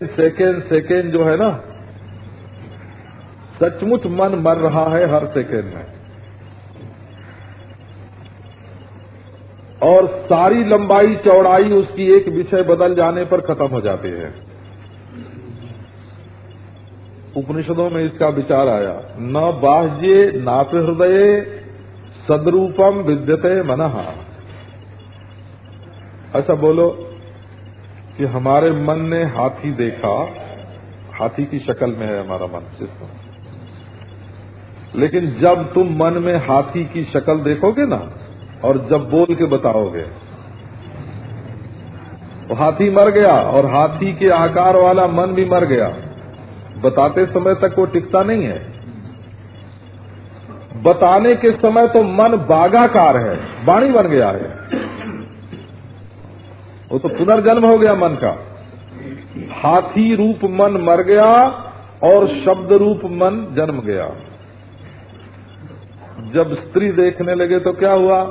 Second second जो है ना, सचमुच मन मर रहा है हर सेकेंड में। और सारी लंबाई, चौड़ाई उसकी एक विषय बदल जाने पर खत्म हो जाती है। उपनिषदों में इसका विचार आया, न बाह्य नापि हृदय सदरूपम विद्यते मन। अच्छा बोलो कि हमारे मन ने हाथी देखा। हाथी की शक्ल में है हमारा मन सिस्टम लेकिन जब तुम मन में हाथी की शक्ल देखोगे ना, और जब बोल के बताओगे तो हाथी मर गया, और हाथी के आकार वाला मन भी मर गया। बताते समय तक वो टिकता नहीं है। बताने के समय तो मन बागाकार है वाणी बन गया है। वो तो पुनर्जन्म हो गया मन का। हाथी रूप मन मर गया और शब्द रूप मन जन्म गया। जब स्त्री देखने लगे तो क्या हुआ?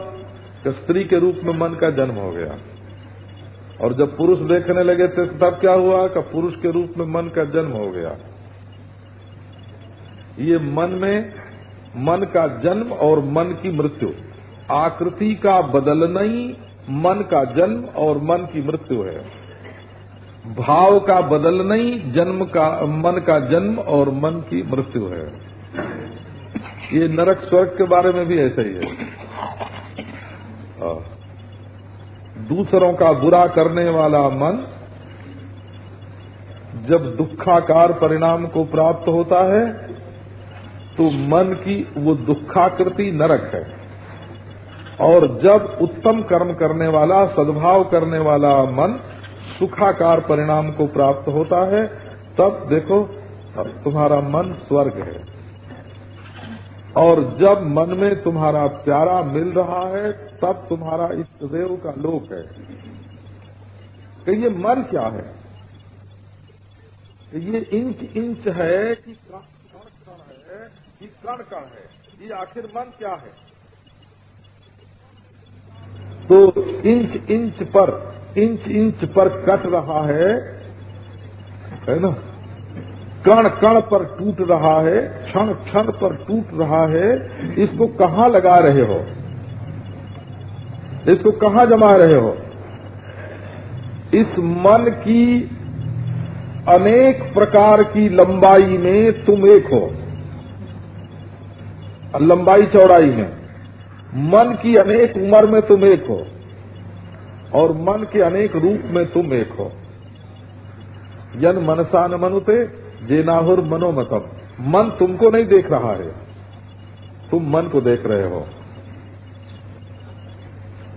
कि स्त्री के रूप में मन का जन्म हो गया। और जब पुरुष देखने लगे थे तो तब क्या हुआ? कि पुरुष के रूप में मन का जन्म हो गया। ये मन में मन का जन्म और मन की मृत्यु। आकृति का बदलना ही मन का जन्म और मन की मृत्यु है। भाव का बदल नहीं, जन्म का, मन का जन्म और मन की मृत्यु है। ये नरक स्वर्ग के बारे में भी ऐसा ही है। दूसरों का बुरा करने वाला मन, जब दुखाकार परिणाम को प्राप्त होता है तो मन की वो दुखाकृति नरक है। और जब उत्तम कर्म करने वाला, सद्भाव करने वाला मन सुखाकार परिणाम को प्राप्त होता है, तब देखो तुम्हारा मन स्वर्ग है। और जब मन में तुम्हारा प्यारा मिल रहा है, तब तुम्हारा इष्ट देव का लोक है। कि ये मन क्या है? ये इंच इंच है कि कण कण है, कि कण कण है, ये आखिर मन क्या है? तो इंच इंच पर, इंच इंच पर कट रहा है है ना? कण कण पर टूट रहा है, क्षण क्षण पर टूट रहा है। इसको कहाँ लगा रहे हो? इसको कहाँ जमा रहे हो? इस मन की अनेक प्रकार की लंबाई में तुम एक हो। लंबाई चौड़ाई में। मन की अनेक उम्र में तुम एक हो, और मन के अनेक रूप में तुम एक हो। यन मनसा न मनुते, जेनाहुर मनोमतम। मन तुमको नहीं देख रहा है, तुम मन को देख रहे हो।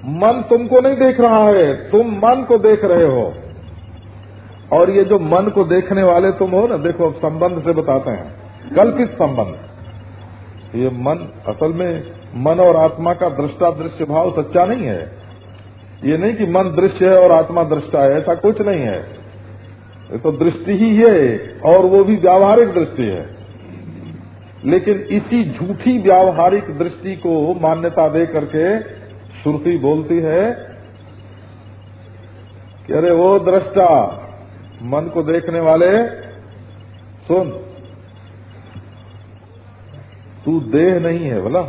मन तुमको नहीं देख रहा है, तुम मन को देख रहे हो। और ये जो मन को देखने वाले तुम हो ना, देखो, अब संबंध से बताते हैं। कल्पित संबंध। ये मन असल में मन और आत्मा का दृष्टा दृश्य भाव सच्चा नहीं है। ये नहीं कि मन दृश्य है और आत्मा दृष्टा है, ऐसा कुछ नहीं है। ये तो दृष्टि ही है और वो भी व्यावहारिक दृष्टि है। लेकिन इसी झूठी व्यावहारिक दृष्टि को मान्यता दे करके श्रुति बोलती है कि अरे वो दृष्टा, मन को देखने वाले, सुन, तू देह नहीं है, बोला।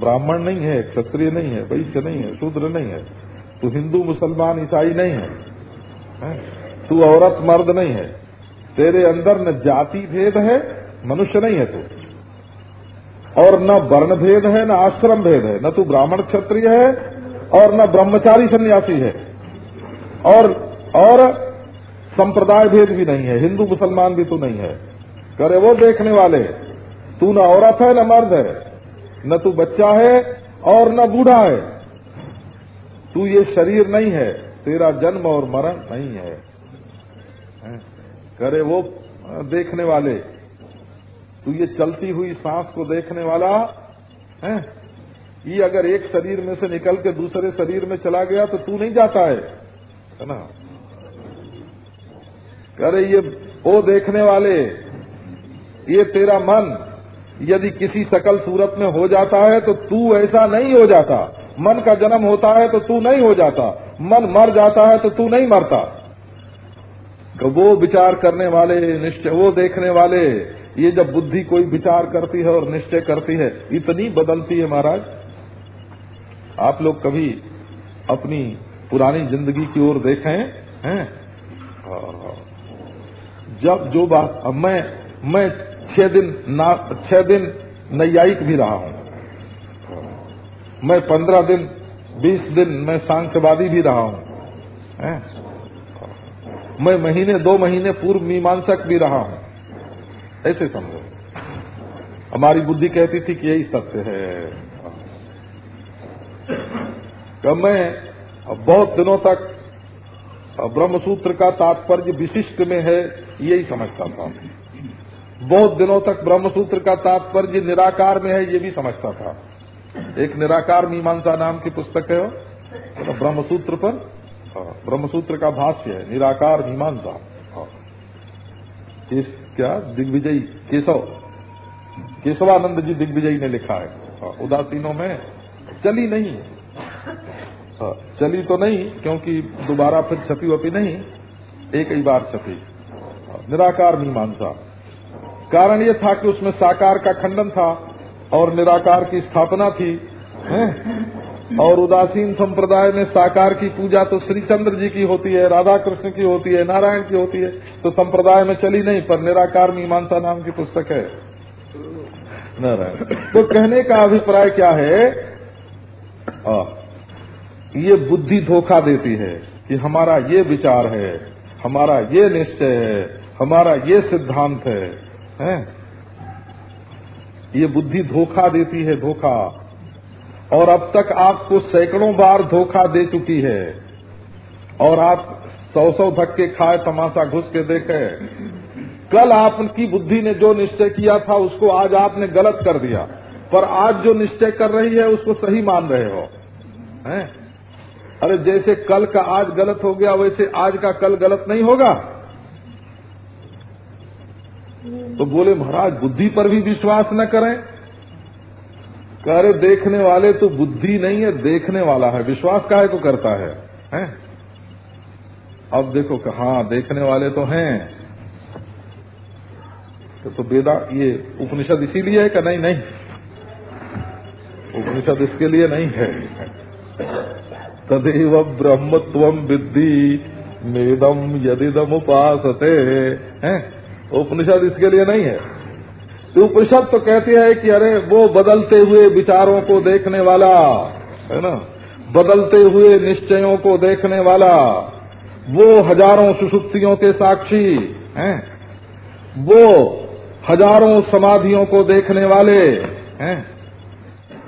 ब्राह्मण नहीं है, क्षत्रिय नहीं है, वैश्य नहीं है, शूद्र नहीं है, तू हिंदू, मुसलमान, ईसाई नहीं है? तू औरत, मर्द नहीं है। तेरे अंदर न जाति भेद है, मनुष्य नहीं है तू। और न वर्ण भेद है, न आश्रम भेद है। न तू ब्राह्मण, क्षत्रिय है, और न ब्रह्मचारी सन्यासी है। और और संप्रदाय भेद भी नहीं है, हिंदू, मुसलमान भी तू नहीं है। करे वो देखने वाले, तू न औरत है, न मर्द है। न तू बच्चा है और न बूढ़ा है। तू ये शरीर नहीं है, तेरा जन्म और मरण नहीं है। करे वो देखने वाले। तू ये चलती हुई सांस को देखने वाला, है? ये अगर एक शरीर में से निकल के दूसरे शरीर में चला गया तो तू नहीं जाता है है ना? करे ये वो देखने वाले, ये तेरा मन यदि किसी सकल सूरत में हो जाता है तो तू ऐसा नहीं हो जाता। मन का जन्म होता है तो तू नहीं हो जाता। मन मर जाता है तो तू नहीं मरता। कि वो विचार करने वाले, निश्चय वो देखने वाले, ये जब बुद्धि कोई विचार करती है और निश्चय करती है, इतनी बदलती है महाराज। आप लोग कभी अपनी पुरानी ज़िंदगी की ओर देखें, हैं? जब जो बात मैं मैं छह दिन छह दिन नैयायिक भी रहा हूँ। मैं पंद्रह दिन, बीस दिन मैं सांख्यवादी भी रहा हूँ। मैं महीने, दो महीने पूर्व मीमांसक भी रहा हूँ। ऐसे समझो। हमारी बुद्धि कहती थी कि यही सत्य है। तो मैं बहुत दिनों तक ब्रह्मसूत्र का तात्पर्य विशिष्ट में है, यही समझता था। बहुत दिनों तक ब्रह्मसूत्र का तात्पर्य निराकार में है ये भी समझता था। एक निराकार मीमांसा नाम की पुस्तक है तो ब्रह्मसूत्र पर। हाँ, ब्रह्मसूत्र का भाष्य है निराकार मीमांसा। हाँ। क्या? दिग्विजयी केशव। केशवानंद जी दिग्विजयी ने लिखा है। हाँ, उदासीनों में चली नहीं। चली तो नहीं क्योंकि दोबारा फिर छपी वपी नहीं एक ही बार छपी। निराकार मीमांसा। कारण ये था कि उसमें साकार का खंडन था और निराकार की स्थापना थी है? और उदासीन संप्रदाय में साकार की पूजा तो श्री चंद्र जी की होती है राधा कृष्ण की होती है नारायण की होती है तो संप्रदाय में चली नहीं पर निराकार मीमांसा नाम की पुस्तक है। नारायण। तो कहने का अभिप्राय क्या है? आ, ये बुद्धि धोखा देती है कि हमारा ये विचार है हमारा ये निश्चय है हमारा ये सिद्धांत है, है? ये बुद्धि धोखा देती है, धोखा। और अब तक आपको सैकड़ों बार धोखा दे चुकी है। और आप सौ सौ धक्के खाए, तमाशा घुस के देखे। कल आपकी बुद्धि ने जो निश्चय किया था, उसको आज आपने गलत कर दिया। पर आज जो निश्चय कर रही है, उसको सही मान रहे हो। हैं? अरे जैसे कल का आज गलत हो गया, वैसे आज का कल गलत नहीं होगा। तो बोले महाराज बुद्धि पर भी विश्वास न करें। कह रहे देखने वाले तो बुद्धि नहीं है देखने वाला है। विश्वास काहे को करता है? हैं? अब देखो कि हाँ देखने वाले तो हैं। तो, तो वेदा ये उपनिषद इसीलिए है कि नहीं नहीं? उपनिषद इसके लिए नहीं है। तदेव ब्रह्मत्व विद्धि मेदम यदिदम उपासते हैं? उपनिषद इसके लिए नहीं है। तो उपनिषद तो कहती है कि अरे, वो बदलते हुए विचारों को देखने वाला, है ना? बदलते हुए निश्चयों को देखने वाला, वो हज़ारों सुसुप्तियों के साक्षी, हैं? वो हज़ारों समाधियों को देखने वाले, हैं?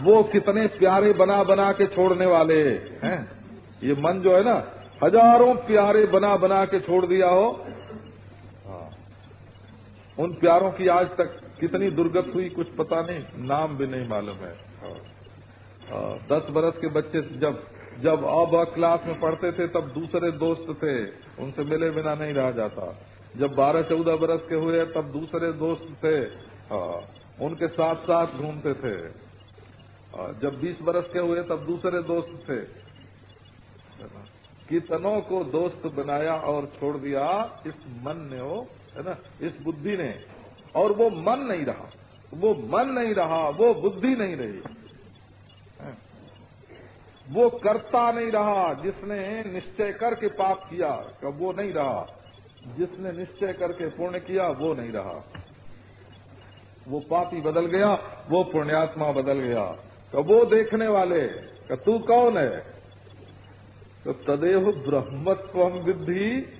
वो कितने प्यारे बना बना के छोड़ने वाले, हैं? ये मन जो है ना, हज़ारों प्यारे बना बना के छोड़ दिया हो उन प्यारों की आज तक कितनी दुर्गत हुई कुछ पता नहीं नाम भी नहीं मालूम है। दस बरस के बच्चे जब जब अब क्लास में पढ़ते थे तब दूसरे दोस्त थे उनसे मिले बिना नहीं रहा जाता। जब बारह चौदह बरस के हुए तब दूसरे दोस्त थे उनके साथ साथ घूमते थे। जब बीस बरस के हुए तब दूसरे दोस्त थे। कितनों को दोस्त बनाया और छोड़ दिया इस मन ने वो है ना, इस बुद्धि ने। और वो मन नहीं रहा। वो मन नहीं रहा, वो बुद्धि नहीं रही। वो करता नहीं रहा, जिसने निश्चय करके पाप किया, कब वो नहीं रहा। जिसने निश्चय करके पुण्य किया, वो नहीं रहा। वो पापी बदल गया, वो पुण्यात्मा बदल गया। तो वो देखने वाले तू कौन है? तो तदेव ब्रह्मत्व विद्धि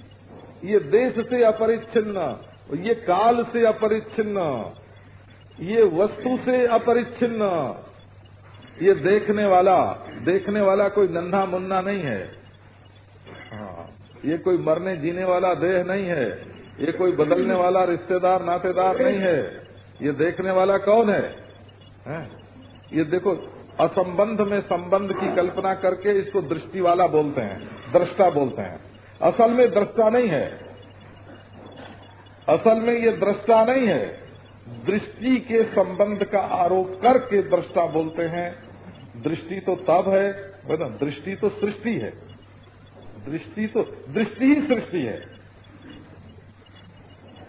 ये देश से अपरिच्छिन्न ये काल से अपरिच्छिन्न ये वस्तु से अपरिच्छिन्न ये देखने वाला देखने वाला कोई नन्हा मुन्ना नहीं है। हाँ ये कोई मरने जीने वाला देह नहीं है ये कोई बदलने वाला रिश्तेदार नातेदार नहीं है ये देखने वाला कौन है, है? ये देखो असंबंध में संबंध की कल्पना करके इसको दृष्टि वाला बोलते हैं दृष्टा बोलते हैं। असल में दृष्टा नहीं है। असल में ये दृष्टा नहीं है। दृष्टि के संबंध का आरोप करके दृष्टा बोलते हैं। दृष्टि तो तब है ना दृष्टि तो सृष्टि है। दृष्टि तो दृष्टि ही सृष्टि है।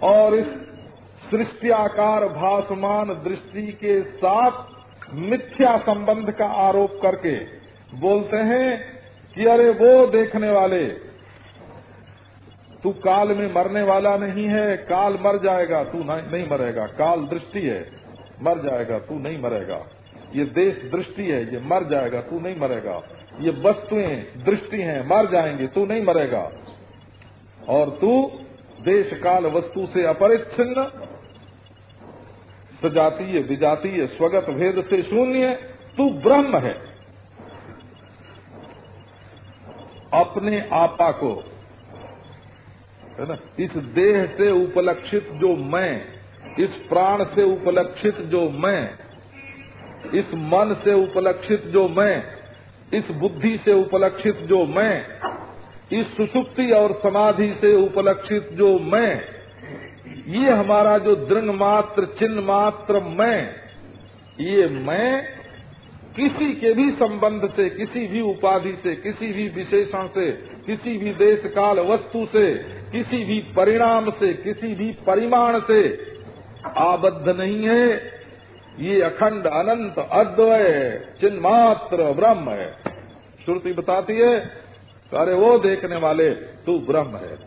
और इस सृष्टियाकार भासमान दृष्टि के साथ मिथ्या संबंध का आरोप करके बोलते हैं कि अरे वो देखने वाले तू काल में मरने वाला नहीं है, काल मर जाएगा, तू नहीं मरेगा। काल दृष्टि है, मर जाएगा, तू नहीं मरेगा। ये देश दृष्टि है, ये मर जाएगा, तू नहीं मरेगा। ये वस्तुएँ दृष्टि हैं, मर जाएँगे, तू नहीं मरेगा। और तू देश काल वस्तु से अपरिच्छिन्न, सजातीय, विजातीय, स्वगत भेद से शून्य, तू ब्रह्म है। अपने आपा को है ना? इस देह से उपलक्षित जो मैं, इस प्राण से उपलक्षित जो मैं, इस मन से उपलक्षित जो मैं, इस बुद्धि से उपलक्षित जो मैं, इस सुसुप्ति और समाधि से उपलक्षित जो मैं, ये हमारा जो दृढ़ मात्र चिन्ह मात्र मैं, ये मैं किसी के भी संबंध से, किसी भी उपाधि से, किसी भी विशेषण से, किसी भी देश, काल, वस्तु से किसी भी परिणाम से, किसी भी परिमाण से आबद्ध नहीं है। ये अखंड अनंत अद्वय चिन्मात्र ब्रह्म है। श्रुति बताती है, अरे वो देखने वाले, तू ब्रह्म है।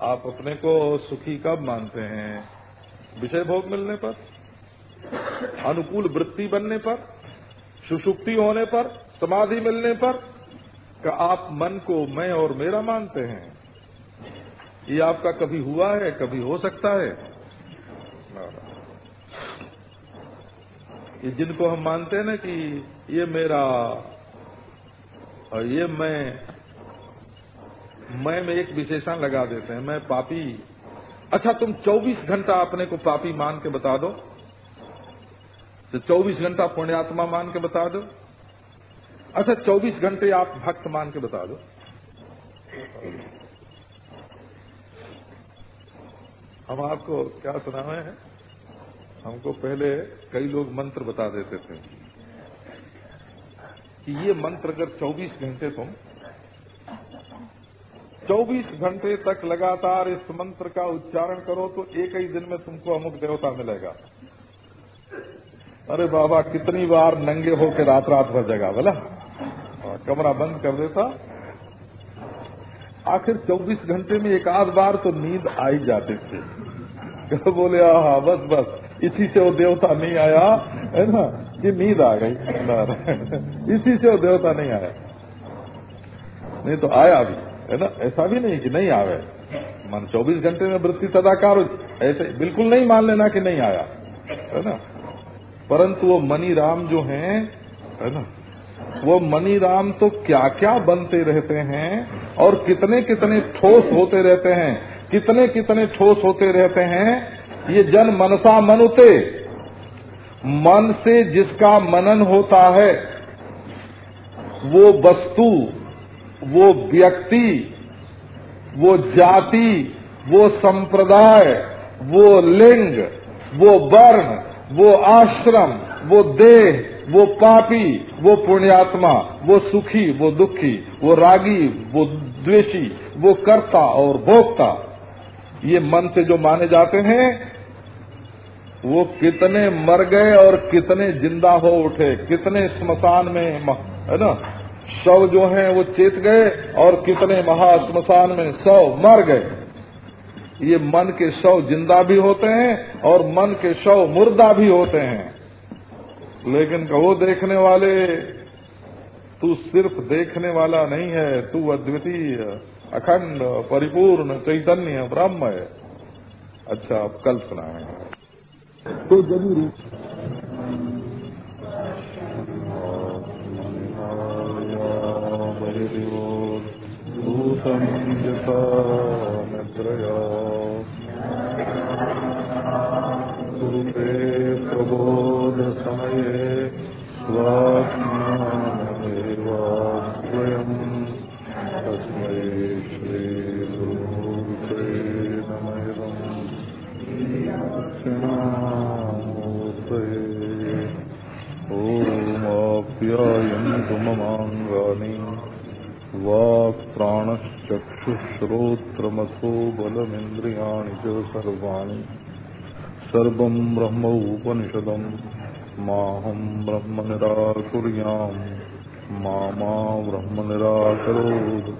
आप अपने को सुखी कब मानते हैं? विषय भोग मिलने पर, अनुकूल वृत्ति बनने पर, सुषुप्ति होने पर, समाधि मिलने पर का आप मन को मैं और मेरा मानते हैं। ये आपका कभी हुआ है, कभी हो सकता है? ये जिनको हम मानते हैं ना कि ये मेरा और ये मैं मैं में एक विशेषण लगा देते हैं, मैं पापी। अच्छा तुम 24 घंटा अपने को पापी मान के बता दो। तो 24 घंटा पुण्यात्मा मान के बता दो। अच्छा 24 घंटे आप भक्त मान के बता दो। हम आपको क्या सुनावे हैं? हमको पहले कई लोग मंत्र बता देते थे कि ये मंत्र अगर 24 घंटे तुम 24 घंटे तक लगातार इस मंत्र का उच्चारण करो तो एक ही दिन में तुमको अमुक देवता मिलेगा। अरे बाबा, कितनी बार नंगे होकर रात रात भर जगा बोला। कमरा बंद कर देता। आखिर 24 घंटे में एक आध बार तो नींद आ ही जाते थे। बोले हाँ बस बस, इसी से वो देवता नहीं आया। है ना? कि नींद आ गई इसी से वो देवता नहीं आया। नहीं तो आया भी, है ना? ऐसा भी नहीं कि नहीं आवे। मन 24 घंटे में वृत्ति सदाकार ऐसे बिल्कुल नहीं मान लेना कि नहीं आया, है ना? परंतु वो मनी राम जो हैं, है ना? वो मनी राम तो क्या क्या बनते रहते हैं और कितने कितने ठोस होते रहते हैं कितने कितने ठोस होते रहते हैं, ये जन मनसा मनुते। मन से जिसका मनन होता है, वो वस्तु, वो व्यक्ति, वो जाति, वो संप्रदाय, वो लिंग, वो वर्ण, वो आश्रम वो देह, वो पापी, वो पुण्यात्मा, वो सुखी, वो दुखी, वो रागी, वो द्वेषी, वो कर्ता और भोक्ता। ये मन से जो माने जाते हैं, वो कितने मर गए और कितने ज़िंदा हो उठे, कितने स्मशान में है ना? शव जो हैं, वो चेत गए और कितने महाश्मशान में शव मर गए। ये मन के शव ज़िंदा भी होते हैं और मन के शव मुर्दा भी होते हैं। लेकिन कहो देखने वाले तू सिर्फ़ देखने वाला नहीं है तू अद्वितीय अखंड परिपूर्ण चैतन्य ब्रह्म है। अच्छा अब कल सुनाए तो ज़रूर। भूतम यथा निद्रया। ओमाप्यायन्तु ममाङ्गानि। वाक् प्राणश्चक्षुश्रोत्रमथो बलमिन्द्रियाणि च सर्वाणि। सर्वम् ब्रह्म उपनिषदम् माहम् ब्रह्म निराकुर्याम्। मा ब्रह्म निराकरोत्।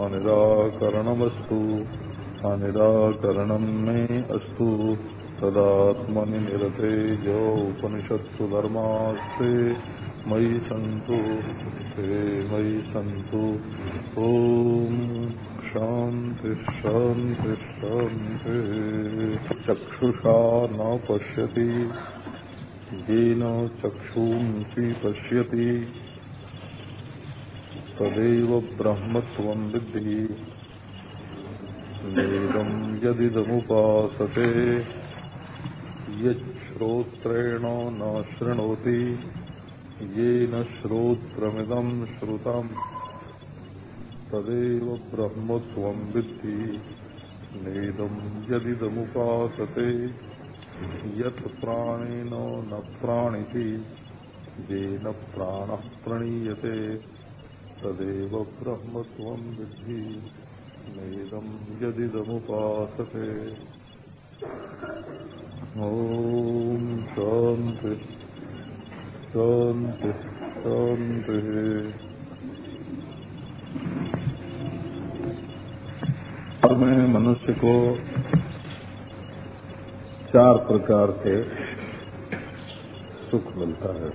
अनिराकरणमस्तु। अनिराकरणम् मे अस्तु। तदात्मनि निरते जो उपनिषत्सु धर्मास्ते। मयि सन्तु ते मयि सन्तु ॐ शान्ति शान्ति शान्ति। चक्षुषा न पश्यति, येन चक्षुंसि पश्यति तदेव ब्रह्मत्वं विद्धि। वेदं यदिदमुपासते यश्रोत्रेण न शृणोति। येन श्रोत्रमिदं श्रुतम् तदेव ब्रह्मत्वं विद्धि। नेदं यदिदमुपासते, यत् प्राणेन न प्राणिति, येन प्राणः प्रणीयते, तदेव ब्रह्मत्वं विद्धि। नेदं यदिदमुपासते। ॐ शान्ति। में मनुष्य को चार प्रकार के सुख मिलता है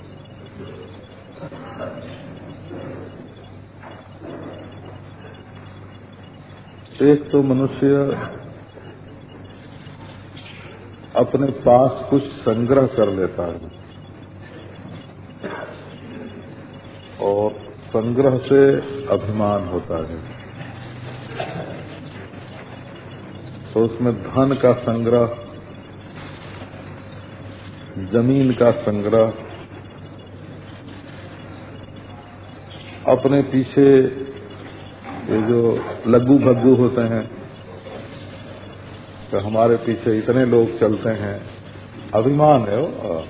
एक तो मनुष्य अपने पास कुछ संग्रह कर लेता है और संग्रह से अभिमान होता है। तो उसमें धन का संग्रह, ज़मीन का संग्रह, अपने पीछे ये जो लग्गू भग्गू होते हैं तो हमारे पीछे इतने लोग चलते हैं। अभिमान है वो।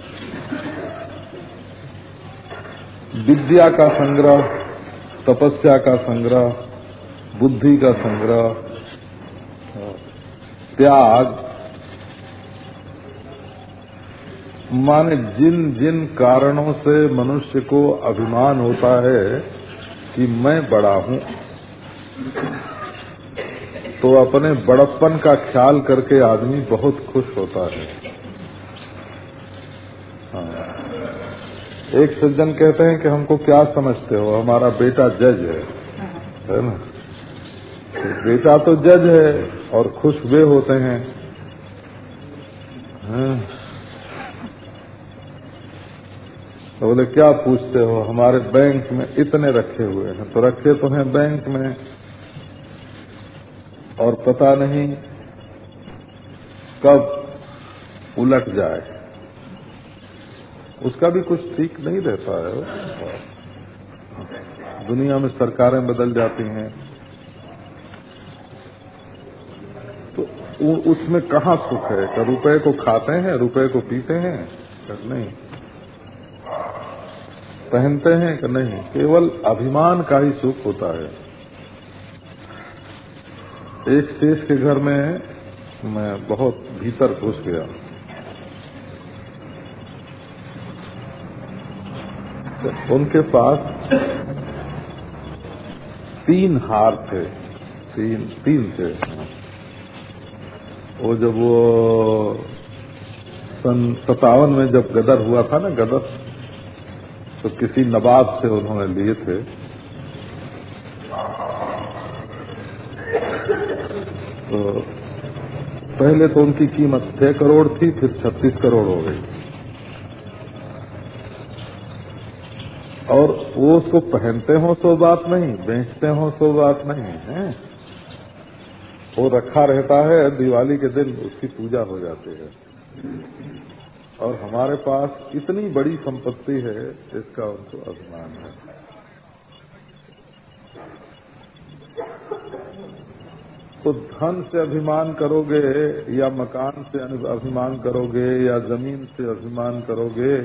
विद्या का संग्रह, तपस्या का संग्रह, बुद्धि का संग्रह, त्याग। माने जिन जिन कारणों से मनुष्य को अभिमान होता है कि मैं बड़ा हूँ तो अपने बड़प्पन का ख्याल करके आदमी बहुत खुश होता है। एक सज्जन कहते हैं कि हमको क्या समझते हो? हमारा बेटा जज है। है। ना? तो बेटा तो जज है और खुश वे होते हैं। हाँ। तो बोले क्या पूछते हो? हमारे बैंक में इतने रखे हुए हैं। तो रखे तो हैं बैंक में। और पता नहीं कब उलट जाए। उसका भी कुछ ठीक नहीं रहता है दुनिया में सरकारें बदल जाती हैं। तो उसमें कहाँ सुख है? क्या रुपए को खाते हैं, रुपए को पीते हैं? क्या नहीं? पहनते हैं कि नहीं? केवल अभिमान का ही सुख होता है। एक शेष के घर में मैं बहुत भीतर घुस गया। उनके पास तीन हार थे, तीन तीन थे। वो जब वो सन सतावन में जब गदर हुआ था ना, गदर तो किसी नवाब से उन्होंने लिए थे। तो पहले तो उनकी कीमत छह करोड़ थी, फिर छत्तीस करोड़ हो गई। और वो उसको पहनते हो तो बात नहीं, बेचते हो तो बात नहीं, है? वो रखा रहता है, दिवाली के दिन उसकी पूजा हो जाती है। और हमारे पास इतनी बड़ी संपत्ति है, इसका उनको अभिमान है। तो धन से अभिमान करोगे, या मकान से अभिमान करोगे, या ज़मीन से अभिमान करोगे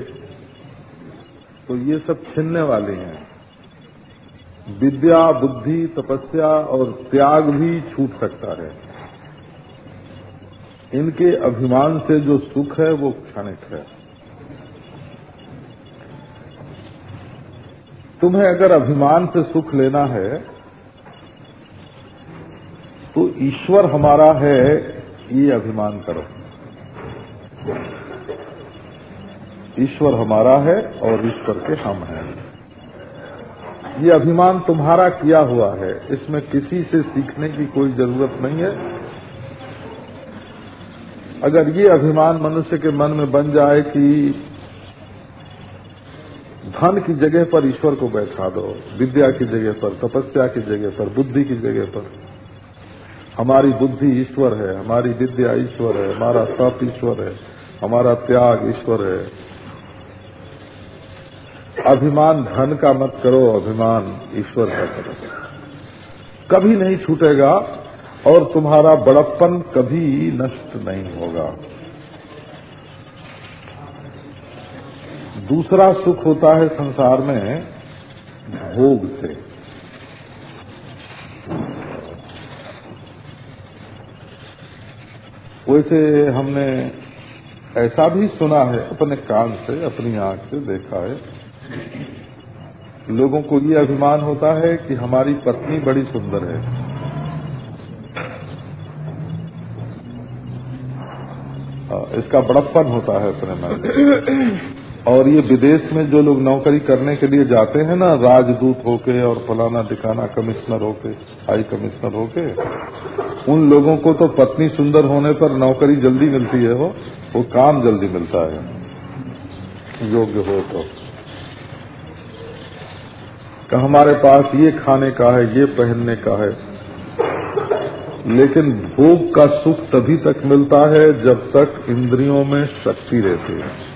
तो ये सब छिनने वाले हैं। विद्या, बुद्धि, तपस्या और त्याग भी छूट सकता है। इनके अभिमान से जो सुख है, वो क्षणिक है। तुम्हें अगर अभिमान से सुख लेना है तो ईश्वर हमारा है, ये अभिमान करो। ईश्वर हमारा है और ईश्वर के हम हैं। ये अभिमान तुम्हारा किया हुआ है। इसमें किसी से सीखने की कोई ज़रूरत नहीं है। अगर ये अभिमान मनुष्य के मन में बन जाए कि धन की जगह पर ईश्वर को बैठा दो, विद्या की जगह पर, तपस्या की जगह पर, बुद्धि की जगह पर, हमारी बुद्धि ईश्वर है, हमारी विद्या ईश्वर है, हमारा तप ईश्वर है, हमारा त्याग ईश्वर है अभिमान धन का मत करो, अभिमान ईश्वर का करो। कभी नहीं छूटेगा और तुम्हारा बड़प्पन कभी नष्ट नहीं होगा। दूसरा सुख होता है संसार में भोग से। वैसे हमने ऐसा भी सुना है, अपने कान से, अपनी आँख से देखा है लोगों को ये अभिमान होता है कि हमारी पत्नी बड़ी सुंदर है। इसका बड़प्पन होता है अपने मन और ये विदेश में जो लोग नौकरी करने के लिए जाते हैं ना, राजदूत होके और फलाना दिखाना कमिश्नर होके, हाई कमिश्नर होके, उन लोगों को तो पत्नी सुंदर होने पर नौकरी जल्दी मिलती है वो वो काम जल्दी मिलता है। योग्य हो तो। हमारे पास ये खाने का है, ये पहनने का है। लेकिन भोग का सुख तभी तक मिलता है जब तक इंद्रियों में शक्ति रहती है।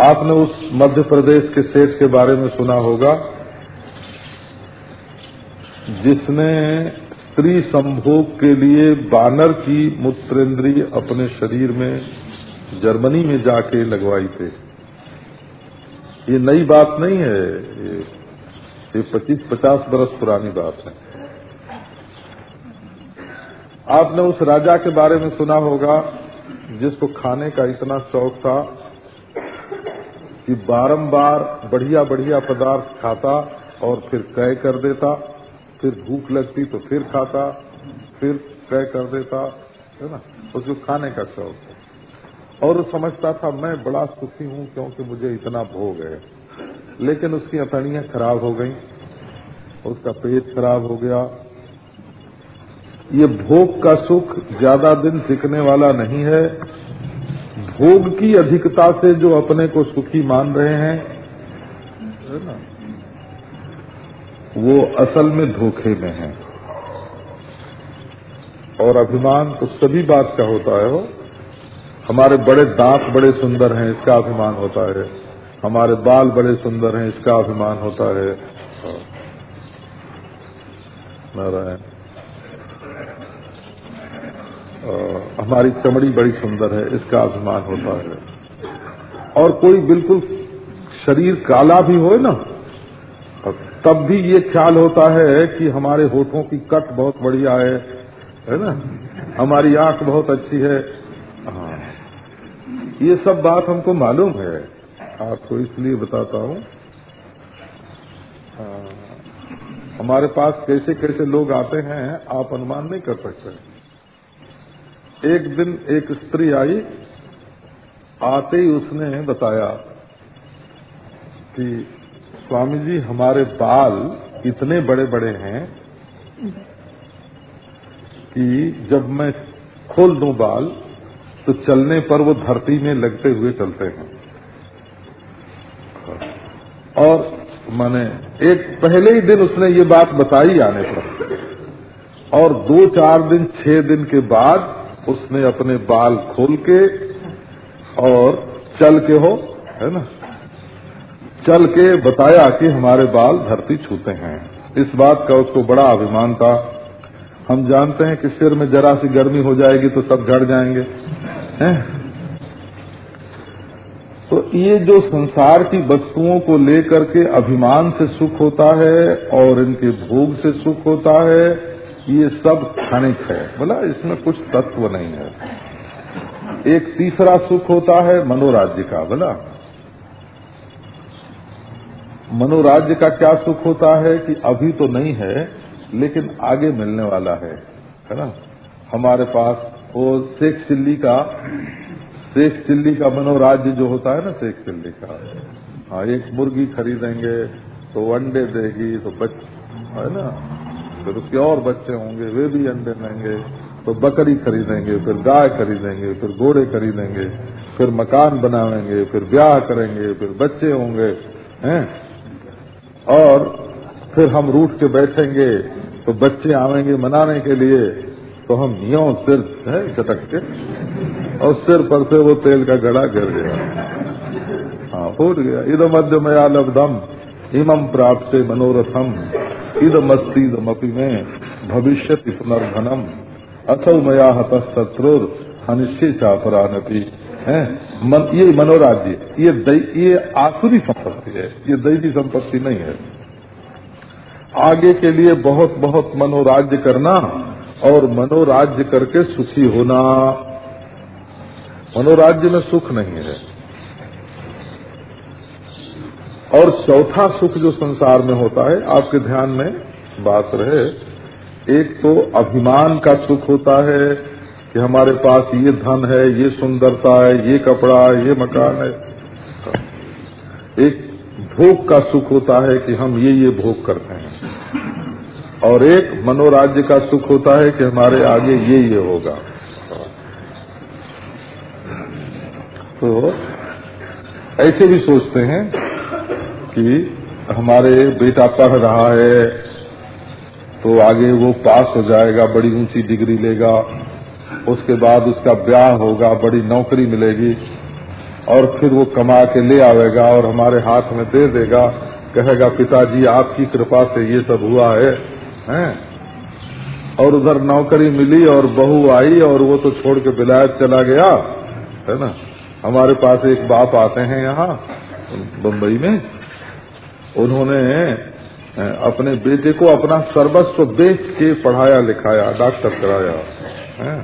आपने उस मध्य प्रदेश के सेठ के बारे में सुना होगा, जिसने स्त्री संभोग के लिए बानर की मूत्रेंद्री अपने शरीर में जर्मनी में जाके लगवाई थे। ये नई बात नहीं है ये, ये 25-50 बरस पुरानी बात है। आपने उस राजा के बारे में सुना होगा जिसको खाने का इतना शौक था कि बारंबार बढ़िया बढ़िया पदार्थ खाता और फिर कय कर देता फिर भूख लगती तो फिर खाता फिर कय कर देता है ना? उसको खाने का शौक और समझता था, मैं बड़ा सुखी हूँ क्योंकि मुझे इतना भोग है। लेकिन उसकी अतड़ियाँ खराब हो गई, उसका पेट खराब हो गया। ये भोग का सुख ज़्यादा दिन टिकने वाला नहीं है। भोग की अधिकता से जो अपने को सुखी मान रहे हैं, है वो असल में धोखे में है। और अभिमान तो सभी बात का होता है वो हमारे बड़े दांत बड़े सुंदर हैं, इसका अभिमान होता है। हमारे बाल बड़े सुंदर हैं, इसका अभिमान होता है। नारायण। हमारी चमड़ी बड़ी सुंदर है, इसका अभिमान होता है। और कोई बिल्कुल शरीर काला भी हो ना तब भी ये ख्याल होता है कि हमारे होठों की कट बहुत बढ़िया है है ना? हमारी आँख बहुत अच्छी है ये सब बात हमको मालूम है। आपको इसलिए बताता हूँ। हमारे पास कैसे कैसे लोग आते हैं, आप अनुमान नहीं कर सकते। एक दिन एक स्त्री आई, आते ही उसने बताया कि स्वामी जी हमारे बाल इतने बड़े बड़े हैं कि जब मैं खोल दूँ बाल तो चलने पर वो धरती में लगते हुए चलते हैं। और माने एक पहले ही दिन उसने ये बात बताई आने पर। और दो चार दिन, छह दिन के बाद उसने अपने बाल खोल के और चल के हो, है ना? चल के बताया कि हमारे बाल धरती छूते हैं। इस बात का उसको बड़ा अभिमान था। हम जानते हैं कि सिर में जरा सी गर्मी हो जाएगी तो सब झड़ जाएँगे। हैं? तो ये जो संसार की वस्तुओं को लेकर के अभिमान से सुख होता है और इनके भोग से सुख होता है, ये सब क्षणिक है। बोला इसमें कुछ तत्व नहीं है। एक तीसरा सुख होता है मनोराज्य का बोला मनोराज्य का क्या सुख होता है कि अभी तो नहीं है, लेकिन आगे मिलने वाला है है ना? हमारे पास वो शेख चिल्ली का, शेख चिल्ली का मनोराज्य जो होता है ना, शेख चिल्ली का। हाँ एक मुर्गी खरीदेंगे तो अंडे देगी तो बच्चे है ना? फिर उसके और बच्चे होंगे, वे भी अंडे देंगे तो बकरी खरीदेंगे, फिर गाय खरीदेंगे, फिर घोड़े खरीदेंगे, फिर मकान बनावेंगे फिर ब्याह करेंगे, फिर बच्चे होंगे, हैं? और फिर हम रूठ के बैठेंगे तो बच्चे आवेंगे मनाने के लिए। तो हम यो सिर है चटक के और सिर पर से वो तेल का गड़ा गिर गया। हाँ फूट गया। इध मध्य मया लब्धम इमम प्राप्त से मनोरथम इद मस्तीदमपि में भविष्य पुनर्धनम अथव मया हत शत्रुर अनिश्चय चापरानपी। है? मन, ये मनोराज्य ये ये आसुरी संपत्ति है ये दैवी संपत्ति नहीं है। आगे के लिए बहुत बहुत मनोराज्य करना और मनोराज्य करके सुखी होना। मनोराज्य में सुख नहीं है। और चौथा सुख जो संसार में होता है, आपके ध्यान में बात रहे, एक तो अभिमान का सुख होता है कि हमारे पास ये धन है, ये सुंदरता है, ये कपड़ा है, ये मकान है। एक भोग का सुख होता है कि हम ये ये भोग करते हैं। और एक मनोराज्य का सुख होता है कि हमारे आगे ये ये होगा। तो ऐसे भी सोचते हैं कि हमारे बेटा पढ़ रहा है तो आगे वो पास हो जाएगा, बड़ी ऊँची डिग्री लेगा, उसके बाद उसका ब्याह होगा, बड़ी नौकरी मिलेगी, और फिर वो कमा के ले आवेगा और हमारे हाथ में दे देगा, कहेगा, पिताजी, आपकी कृपा से ये सब हुआ है। हैं? और उधर नौकरी मिली और बहू आई और वो तो छोड़ के विलायत चला गया, है ना? हमारे पास एक बाप आते हैं यहाँ बम्बई में। उन्होंने अपने बेटे को अपना सर्वस्व बेच के पढ़ाया, लिखाया डॉक्टर कराया, है?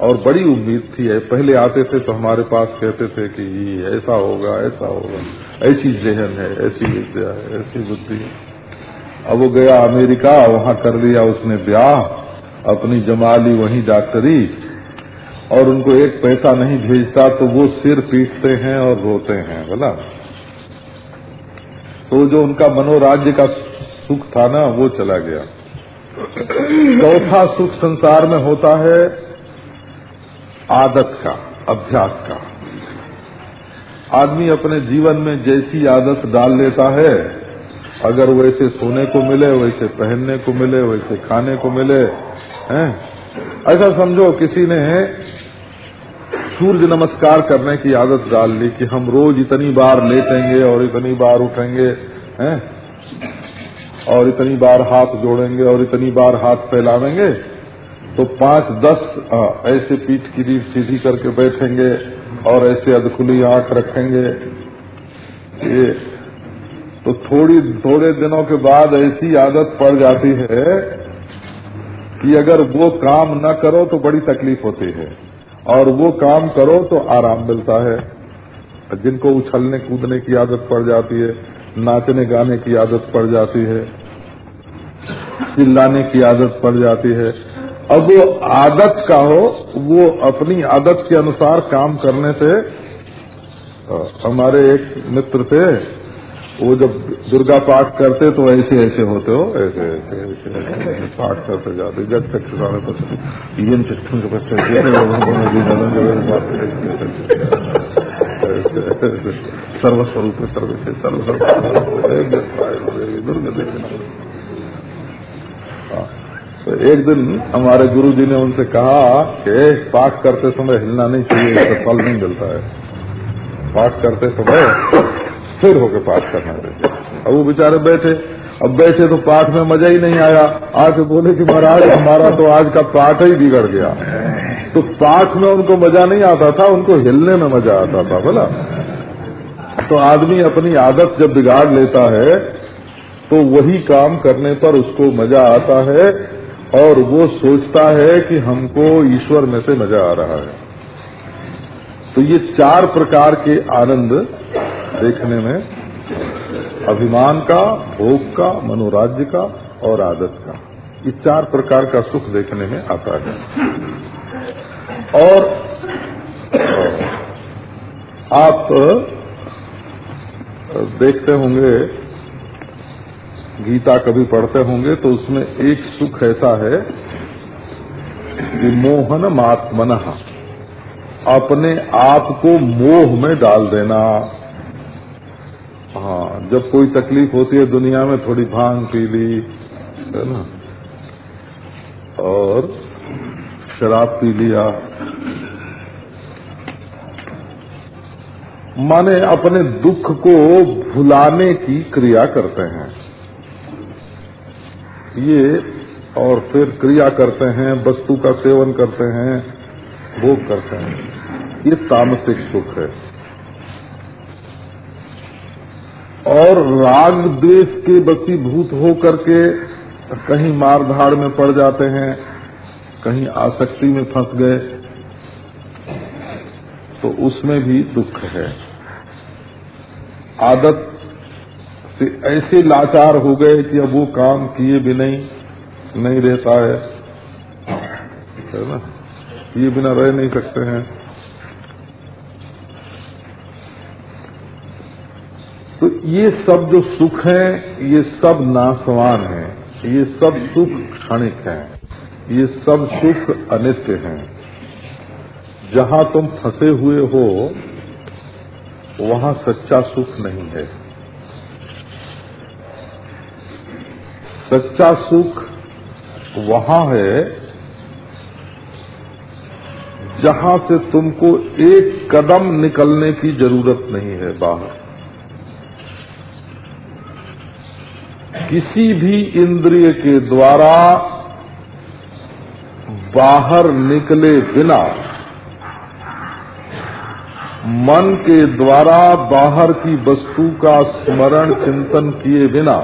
और बड़ी उम्मीद थी। है पहले आते थे तो हमारे पास कहते थे कि ऐसा होगा ऐसा होगा। ऐसी जहन है, ऐसी विद्या है, ऐसी बुद्धि है। अब वो गया अमेरिका, वहाँ कर लिया उसने ब्याह, अपनी जमाली वहीं डॉक्टरी, और उनको एक पैसा नहीं भेजता तो वो सिर पीटते हैं और रोते हैं, बोला। तो जो उनका मनोराज्य का सुख था ना, वो चला गया। चौथा सुख संसार में होता है आदत का, अभ्यास का। आदमी अपने जीवन में जैसी आदत डाल लेता है अगर वैसे सोने को मिले, वैसे पहनने को मिले, वैसे खाने को मिले, हैं? ऐसा समझो किसी ने सूर्य नमस्कार करने की आदत डाल ली कि हम रोज इतनी बार लेटेंगे और इतनी बार उठेंगे, हैं? और इतनी बार हाथ जोड़ेंगे और इतनी बार हाथ फैलावेंगे तो पाँच दस ऐसे पीठ की रीढ़ सीधी करके बैठेंगे और ऐसे अधखुली आँख रखेंगे ये तो थोड़ी, थोड़े दिनों के बाद ऐसी आदत पड़ जाती है कि अगर वो काम न करो तो बड़ी तकलीफ़ होती है। और वो काम करो तो आराम मिलता है। जिनको उछलने कूदने की आदत पड़ जाती है, नाचने गाने की आदत पड़ जाती है, चिल्लाने की आदत पड़ जाती है। अब वो आदत का हो, वो अपनी आदत के अनुसार काम करने से हमारे एक मित्र थे वो जब दुर्गा पाठ करते तो ऐसे ऐसे होते हो ऐसे ऐसे ऐसे, पाठ करते जाते जब तक सारे इन चिट्ठों के बच्चे सर्वस्वरूप सर्व सर्वस्वरूप तो एक दिन हमारे गुरु जी ने उनसे कहा कि पाठ करते समय हिलना नहीं चाहिए इससे फल नहीं मिलता है पाठ करते समय फिर होकर पाठ करना चाहिए। अब वो बेचारे बैठे, अब बैठे तो पाठ में मज़ा ही नहीं आया। आके बोले कि महाराज, हमारा तो आज का पाठ ही बिगड़ गया। तो पाठ में उनको मज़ा नहीं आता था, उनको हिलने में मज़ा आता था, बोला। तो आदमी अपनी आदत जब बिगाड़ लेता है तो वही काम करने पर उसको मज़ा आता है और वो सोचता है कि हमको ईश्वर में से मज़ा आ रहा है। तो ये चार प्रकार के आनंद देखने में अभिमान का, भोग का, मनोराज्य का और आदत का। ये चार प्रकार का सुख देखने में आता है। और आप देखते होंगे, गीता कभी पढ़ते होंगे तो उसमें एक सुख ऐसा है कि मोहन मात्मन अपने आप को मोह में डाल देना। जब कोई तकलीफ़ होती है दुनिया में, थोड़ी भाँग पी ली, है ना? और शराब पी लिया। माने अपने दुख को भुलाने की क्रिया करते हैं। ये और फिर क्रिया करते हैं, वस्तु का सेवन करते हैं, भोग करते हैं। ये तामसिक सुख है। और राग द्वेष के बसीभूत हो करके कहीं मारधाड़ में पड़ जाते हैं, कहीं आसक्ति में फंस गए तो उसमें भी दुख है। आदत से ऐसे लाचार हो गए कि अब वो काम किए भी नहीं नहीं रहता है। ना? ये बिना रह नहीं सकते हैं। तो ये सब जो सुख है, ये सब नासवान है। ये सब सुख क्षणिक है। ये सब सुख अनित्य हैं। जहाँ तुम फंसे हुए हो, वहाँ सच्चा सुख नहीं है। सच्चा सुख वहाँ है, जहाँ से तुमको एक कदम निकलने की ज़रूरत नहीं है बाहर। किसी भी इंद्रिय के द्वारा बाहर निकले बिना, मन के द्वारा बाहर की वस्तु का स्मरण चिंतन किए बिना,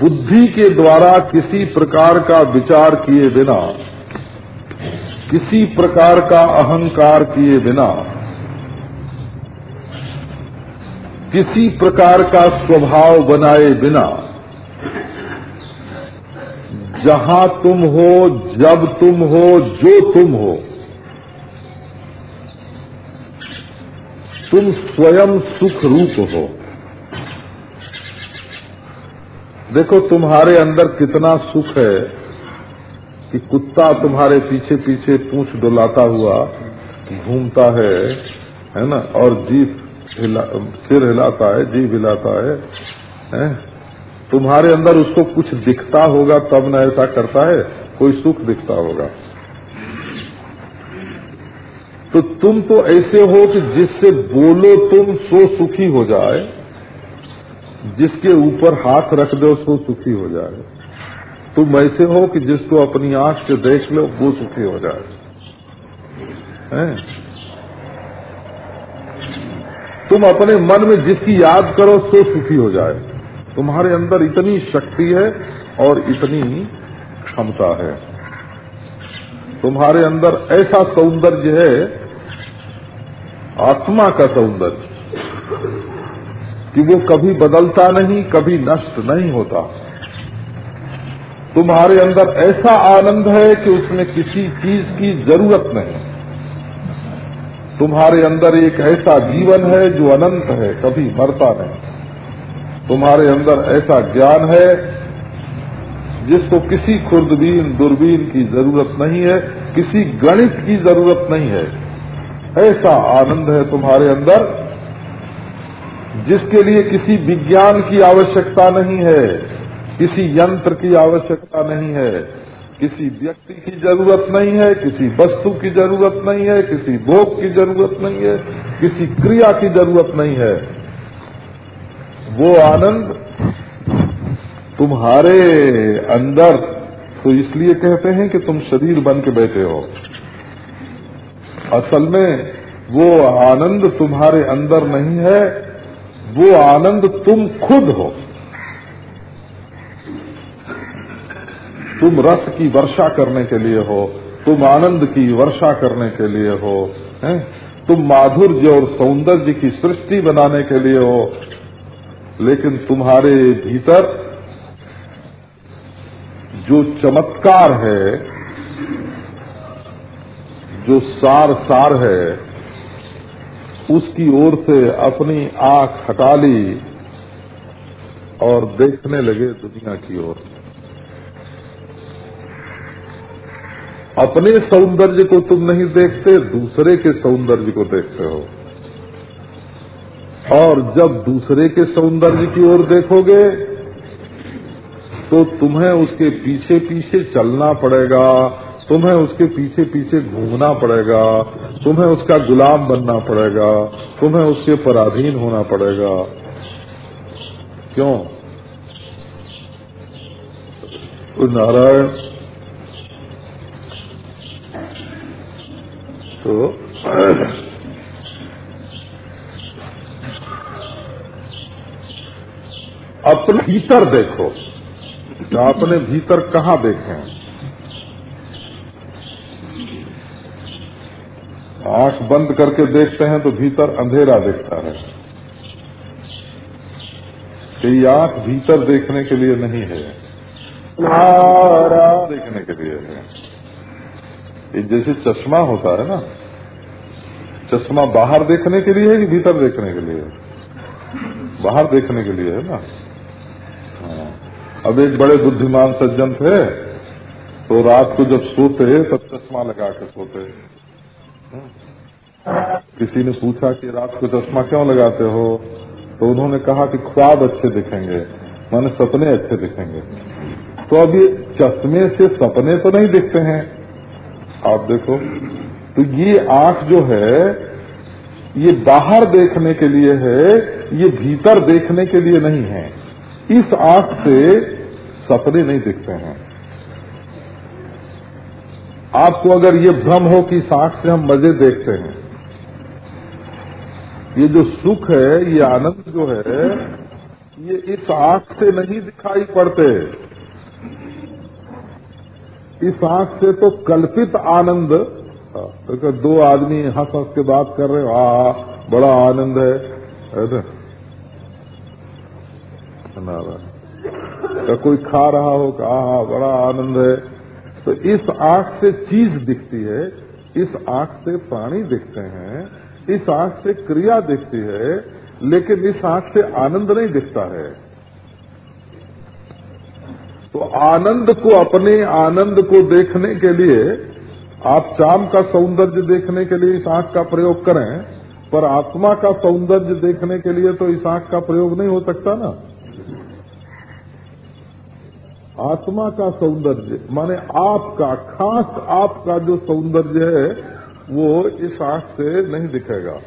बुद्धि के द्वारा किसी प्रकार का विचार किए बिना, किसी प्रकार का अहंकार किए बिना किसी प्रकार का स्वभाव बनाए बिना, जहाँ तुम हो, जब तुम हो, जो तुम हो, तुम स्वयं सुख रूप हो। देखो, तुम्हारे अंदर कितना सुख है कि कुत्ता तुम्हारे पीछे पीछे पूछ डुलाता हुआ घूमता है है ना, और जीप हिला, सिर हिलाता है जीव हिलाता है, है? तुम्हारे अंदर उसको कुछ दिखता होगा तब न ऐसा करता है कोई सुख दिखता होगा। तो तुम तो ऐसे हो कि जिससे बोलो तुम सो सुखी हो जाए। जिसके ऊपर हाथ रख दो सो सुखी हो जाए। तुम ऐसे हो कि जिसको अपनी आँख से देख लो वो सुखी हो जाए। हैं? तुम अपने मन में जिसकी याद करो, सो सुखी हो जाए। तुम्हारे अंदर इतनी शक्ति है और इतनी क्षमता है। तुम्हारे अंदर ऐसा सौंदर्य है, आत्मा का सौंदर्य, कि वो कभी बदलता नहीं, कभी नष्ट नहीं होता। तुम्हारे अंदर ऐसा आनंद है कि उसमें किसी चीज़ की ज़रूरत नहीं। तुम्हारे अंदर एक ऐसा जीवन है जो अनंत है, कभी मरता नहीं। तुम्हारे अंदर ऐसा ज्ञान है, जिसको किसी खुर्दबीन, दूरबीन की ज़रूरत नहीं है, किसी गणित की ज़रूरत नहीं है। ऐसा आनंद है तुम्हारे अंदर, जिसके लिए किसी विज्ञान की आवश्यकता नहीं है, किसी यंत्र की आवश्यकता नहीं है। किसी व्यक्ति की ज़रूरत नहीं है, किसी वस्तु की ज़रूरत नहीं है, किसी भोग की ज़रूरत नहीं है, किसी क्रिया की ज़रूरत नहीं है। वो आनंद तुम्हारे अंदर तो इसलिए कहते हैं कि तुम शरीर बन के बैठे हो। असल में वो आनंद तुम्हारे अंदर नहीं है, वो आनंद तुम खुद हो। तुम रस की वर्षा करने के लिए हो, तुम आनंद की वर्षा करने के लिए हो, हैं? तुम माधुर्य और सौंदर्य की सृष्टि बनाने के लिए हो, लेकिन तुम्हारे भीतर जो चमत्कार है, जो सार सार है, उसकी ओर से अपनी आँख हटा ली और देखने लगे दुनिया की ओर अपने सौंदर्य को तुम नहीं देखते, दूसरे के सौंदर्य को देखते हो। और जब दूसरे के सौंदर्य की ओर देखोगे तो तुम्हें उसके पीछे पीछे चलना पड़ेगा, तुम्हें उसके पीछे पीछे घूमना पड़ेगा, तुम्हें उसका गुलाम बनना पड़ेगा, तुम्हें उसके पराधीन होना पड़ेगा। क्यों? नारायण तो अपने भीतर देखो। तो अपने भीतर कहाँ देखें? आँख बंद करके देखते हैं तो भीतर अंधेरा देखता है। कि ये आँख भीतर देखने के लिए नहीं है। देखने के लिए है। जैसे चश्मा होता है ना, चश्मा बाहर देखने के लिए है कि भीतर देखने के लिए बाहर देखने के लिए है ना? हाँ। अब एक बड़े बुद्धिमान सज्जन थे तो रात को जब सोते तब चश्मा लगा के सोते हाँ। किसी ने पूछा कि रात को चश्मा क्यों लगाते हो? तो उन्होंने कहा कि ख्वाब अच्छे दिखेंगे, माने सपने अच्छे दिखेंगे। तो अब ये चश्मे से सपने तो नहीं दिखते हैं। आप देखो। तो ये आँख जो है, ये बाहर देखने के लिए है, ये भीतर देखने के लिए नहीं है। इस आँख से सपने नहीं दिखते हैं। आपको अगर ये भ्रम हो कि इस आँख से हम मज़े देखते हैं, ये जो सुख है, ये आनंद जो है, ये इस आँख से नहीं दिखाई पड़ते। इस आँख से तो कल्पित आनंद तो दो आदमी हंस हंस के बात कर रहे हो? आ बड़ा आनंद है। तो कोई खा रहा हो? कहा बड़ा आनंद है। तो इस आँख से चीज़ दिखती है, इस आँख से प्राणी दिखते हैं, इस आँख से क्रिया दिखती है, लेकिन इस आँख से आनंद नहीं दिखता है। तो आनंद को अपने, आनंद को देखने के लिए, आप चाम का सौंदर्य देखने के लिए इस आँख का प्रयोग करें, पर आत्मा का सौंदर्य देखने के लिए तो इस आँख का प्रयोग नहीं हो सकता ना। आत्मा का सौंदर्य, माने आपका, खास आपका जो सौंदर्य है, वो इस आँख से नहीं दिखेगा।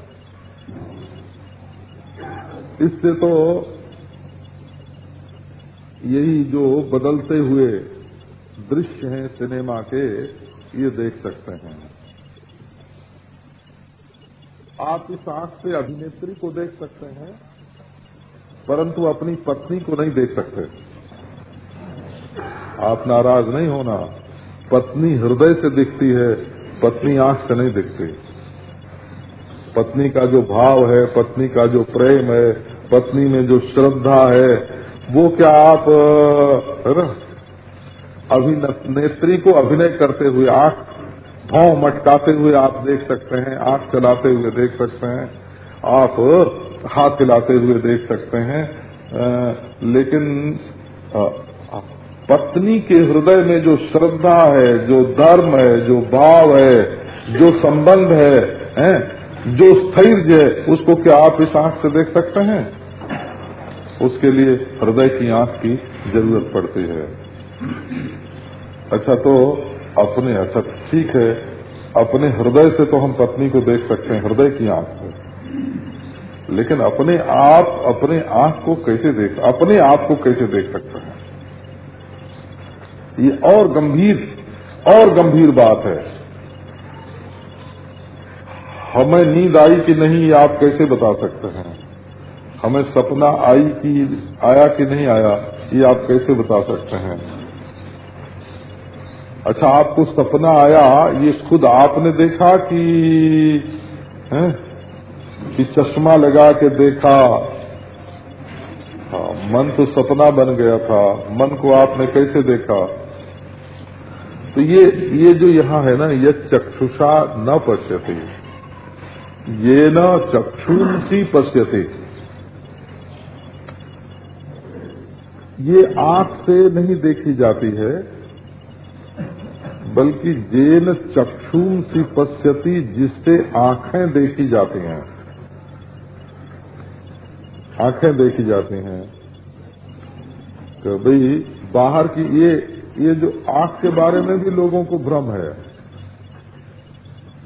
इससे तो यही जो बदलते हुए दृश्य हैं सिनेमा के, ये देख सकते हैं। आप इस आँख से अभिनेत्री को देख सकते हैं, परंतु अपनी पत्नी को नहीं देख सकते। आप नाराज़ नहीं होना। पत्नी हृदय से दिखती है, पत्नी आँख से नहीं दिखती। पत्नी का जो भाव है, पत्नी का जो प्रेम है, पत्नी में जो श्रद्धा है वो क्या आप है ना अभिनेत्री को अभिनय करते हुए आँख भाव मटकाते हुए आप देख सकते हैं आँख चलाते हुए देख सकते हैं आप हाथ हिलाते हुए देख सकते हैं आ, लेकिन आ, पत्नी के हृदय में जो श्रद्धा है जो धर्म है जो भाव है जो संबंध है, है जो स्थैर्य है उसको क्या आप इस आँख से देख सकते हैं? उसके लिए हृदय की आँख की ज़रूरत पड़ती है। अच्छा तो अपने अच्छा ठीक है, अपने हृदय से तो हम पत्नी को देख सकते हैं, हृदय की आँख से लेकिन अपने आप, अपने आँख को कैसे देख, अपने आप को कैसे देख सकते हैं? ये और गंभीर और गंभीर बात है। हमें नींद आई कि नहीं, आप कैसे बता सकते हैं? हमें सपना आई कि आया कि नहीं आया, ये आप कैसे बता सकते हैं? अच्छा आपको सपना आया, ये खुद आपने देखा कि, है? कि चश्मा लगा के देखा? हाँ मन तो सपना बन गया था, मन को आपने कैसे देखा? तो ये ये जो यहाँ है ना, ये चक्षुषा न पश्यते। ये न चक्षुंसी पश्यते। ये आँख से नहीं देखी जाती है, बल्कि जेन चक्षुम सी पश्यति जिससे आँखें देखी जाती हैं। आँखें देखी जाती हैं। तो भाई, बाहर की ये ये जो आँख के बारे में भी लोगों को भ्रम है,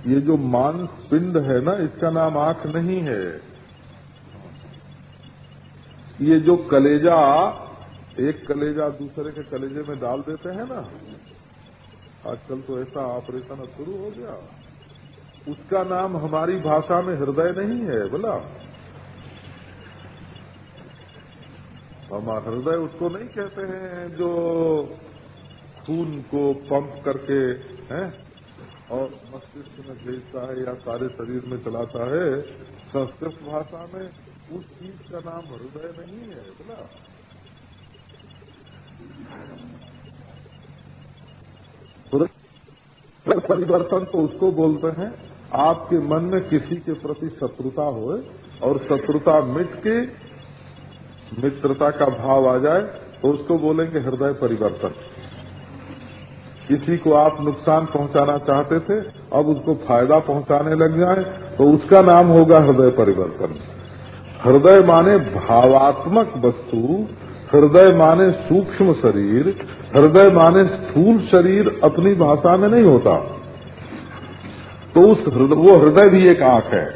ये जो मांस पिंड है ना, इसका नाम आँख नहीं है। ये जो कलेजा एक कलेजा दूसरे के कलेजे में डाल देते हैं ना। आजकल तो ऐसा ऑपरेशन अब शुरू हो गया। उसका नाम हमारी भाषा में हृदय नहीं है, बोला। हम हृदय उसको नहीं कहते हैं जो खून को पंप करके, हैं, और मस्तिष्क में भेजता है या सारे शरीर में चलाता है, संस्कृत भाषा में उस चीज़ का नाम हृदय नहीं है, बोला। परिवर्तन तो उसको बोलते हैं, आपके मन में किसी के प्रति शत्रुता हो और शत्रुता मिट के मित्रता का भाव आ जाए तो उसको बोलेंगे हृदय परिवर्तन। किसी को आप नुकसान पहुंचाना चाहते थे, अब उसको फ़ायदा पहुँचाने लग जाए तो उसका नाम होगा हृदय परिवर्तन। हृदय माने भावात्मक वस्तु हृदय माने सूक्ष्म शरीर, हृदय माने स्थूल शरीर अपनी भाषा में नहीं होता। तो उस हृदय, वो हृदय भी एक आँख है,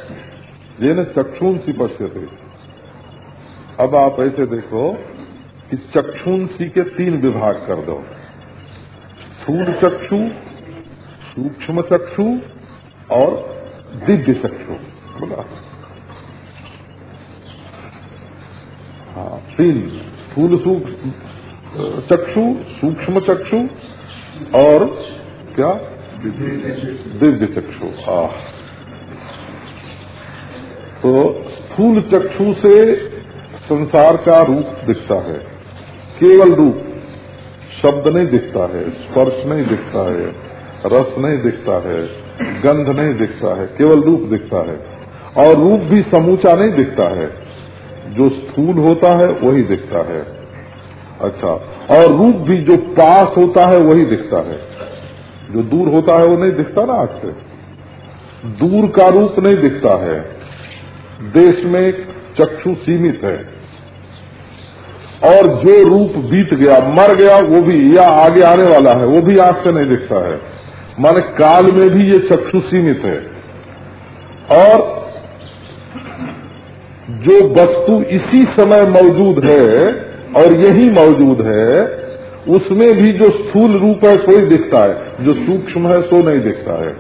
जिन्हें चक्षुन सी पश्यते। अब आप ऐसे देखो कि चक्षुन सी के तीन विभाग कर दो। स्थूल चक्षु, सूक्ष्म चक्षु और दिव्य चक्षु। बोला। हाँ तीन। स्थूल सूक्ष्म चक्षु सूक्ष्म चक्षु और क्या? दिव्य चक्षु। तो स्थूल चक्षु से संसार का रूप दिखता है। केवल रूप। शब्द नहीं दिखता है, स्पर्श नहीं दिखता है, रस नहीं दिखता है, गंध नहीं दिखता है, केवल रूप दिखता है। और रूप भी समूचा नहीं दिखता है। जो स्थूल होता है, वही दिखता है। अच्छा और रूप भी जो पास होता है, वही दिखता है। जो दूर होता है, वो नहीं दिखता ना आग से। दूर का रूप नहीं दिखता है। देश में चक्षु सीमित है। और जो रूप बीत गया, मर गया, वो भी या आगे आने वाला है, वो भी आँख से नहीं दिखता है। माने काल में भी ये चक्षु सीमित है। और जो वस्तु इसी समय मौजूद है और यही मौजूद है, उसमें भी जो स्थूल रूप है सो ही दिखता है, जो सूक्ष्म है सो नहीं दिखता है।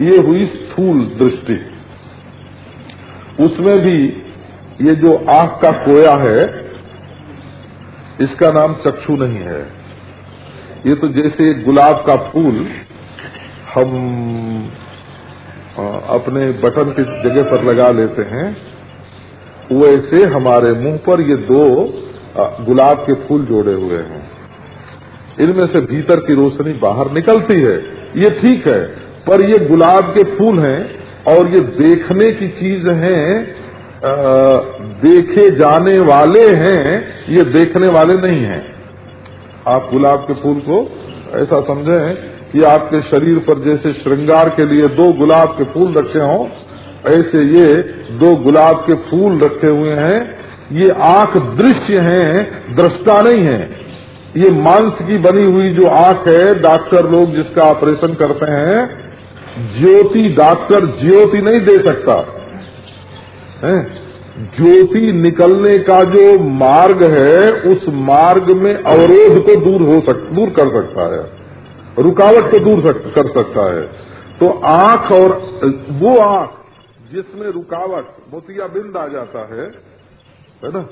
ये हुई स्थूल दृष्टि। उसमें भी ये जो आँख का कोया है, इसका नाम चक्षु नहीं है। ये तो जैसे गुलाब का फूल, हम अपने बटन की जगह पर लगा लेते हैं वैसे हमारे मुँह पर ये दो गुलाब के फूल जोड़े हुए हैं। इनमें से भीतर की रोशनी बाहर निकलती है। ये ठीक है, पर ये गुलाब के फूल हैं और ये देखने की चीज़ हैं देखे जाने वाले हैं, ये देखने वाले नहीं हैं। आप गुलाब के फूल को ऐसा समझें कि आपके शरीर पर जैसे श्रृंगार के लिए दो गुलाब के फूल रखे हों ऐसे ये दो गुलाब के फूल रखे हुए हैं। ये आँख दृश्य है दृष्टा नहीं है। ये मांस की बनी हुई जो आँख है डॉक्टर लोग जिसका ऑपरेशन करते हैं ज्योति डॉक्टर ज्योति नहीं दे सकता। है? ज्योति निकलने का जो मार्ग है उस मार्ग में अवरोध को दूर हो सक दूर कर सकता है। रुकावट को दूर सक, कर सकता है। तो आँख और वो आँख जिसमें रुकावट, मोतिया बिंद आ जाता है है ना?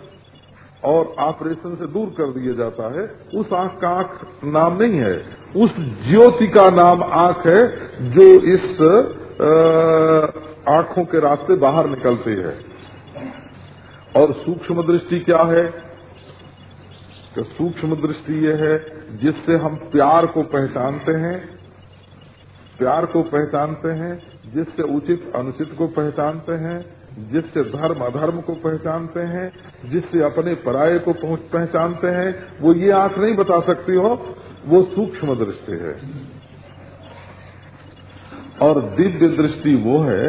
और ऑपरेशन से दूर कर दिया जाता है। उस आँख का आँख नाम नहीं है। उस ज्योति का नाम आँख है, जो इस आँखों के रास्ते बाहर निकलती है। और सूक्ष्म दृष्टि क्या है? कि सूक्ष्म दृष्टि यह है, जिससे हम प्यार को पहचानते हैं। प्यार को पहचानते हैं जिससे उचित अनुचित को पहचानते हैं जिससे धर्म अधर्म को पहचानते हैं जिससे अपने पराये को पहचानते हैं वो ये आँख नहीं बता सकती हो वो सूक्ष्म दृष्टि है। और दिव्य दृष्टि वो है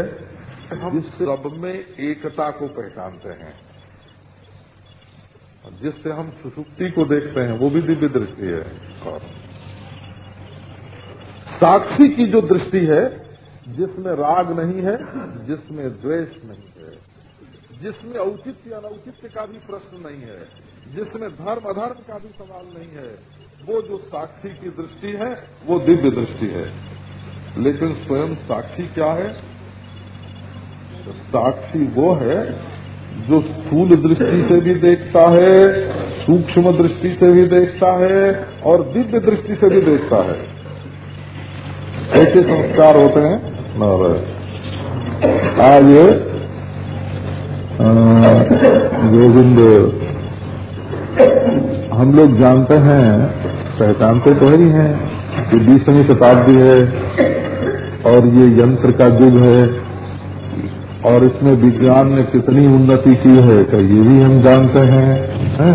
हम सब में एकता को पहचानते हैं। जिससे हम सुसुप्ति को देखते हैं वो भी दिव्य दृष्टि है। और साक्षी की जो दृष्टि है जिसमें राग नहीं है, जिसमें द्वेष नहीं है। जिसमें औचित्य अनौचित्य का भी प्रश्न नहीं है, जिसमें धर्म अधर्म का भी सवाल नहीं है, वो जो साक्षी की दृष्टि है, वो दिव्य दृष्टि है। लेकिन स्वयं साक्षी क्या है? साक्षी वो है जो स्थूल दृष्टि से भी देखता है, सूक्ष्म दृष्टि से भी देखता है और दिव्य दृष्टि से भी देखता है। ऐसे संस्कार होते हैं आज गोविंद हम लोग जानते हैं पहचानते तो ही हैं, कि बीसवीं शताब्दी है, और ये यंत्र का युग है, और इसमें विज्ञान ने कितनी उन्नति की है, क्या ये भी हम जानते हैं, है?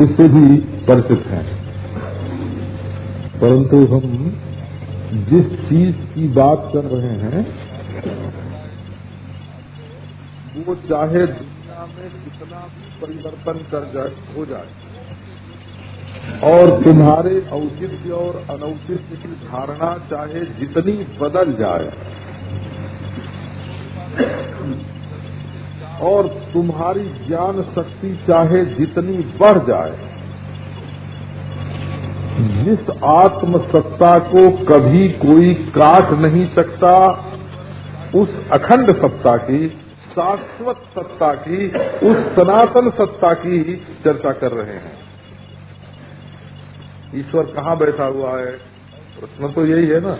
इससे भी परिचित हैं परंतु हम जिस चीज़ की बात कर रहे हैं, वो चाहे दुनिया में कितना भी परिवर्तन कर जाए, हो जाए। और तुम्हारे औचित्य और अनौचित्य की धारणा चाहे जितनी बदल जाए, और तुम्हारी ज्ञान शक्ति चाहे जितनी बढ़ जाए जिस आत्मसत्ता को कभी कोई काट नहीं सकता, उस अखंड सत्ता की, शाश्वत सत्ता की, उस सनातन सत्ता की ही चर्चा कर रहे हैं। ईश्वर कहाँ बैठा हुआ है? प्रश्न तो यही है ना।